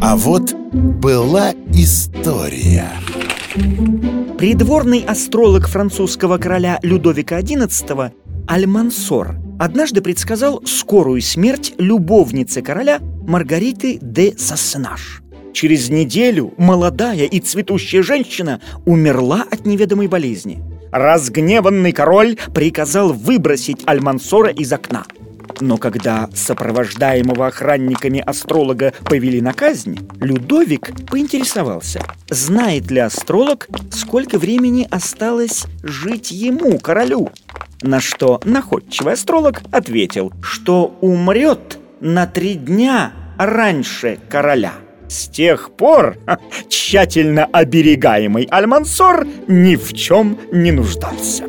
А вот была история. Придворный астролог французского короля Людовика XI Альмансор однажды предсказал скорую смерть любовницы короля Маргариты де Сассенаж. Через неделю молодая и цветущая женщина умерла от неведомой болезни. Разгневанный король приказал выбросить Альмансора из окна. Но когда сопровождаемого охранниками астролога повели на казнь, Людовик поинтересовался, знает ли астролог, сколько времени осталось жить ему, королю. На что находчивый астролог ответил, что умрет на три дня раньше короля. С тех пор тщательно оберегаемый Альмансор ни в чем не нуждался.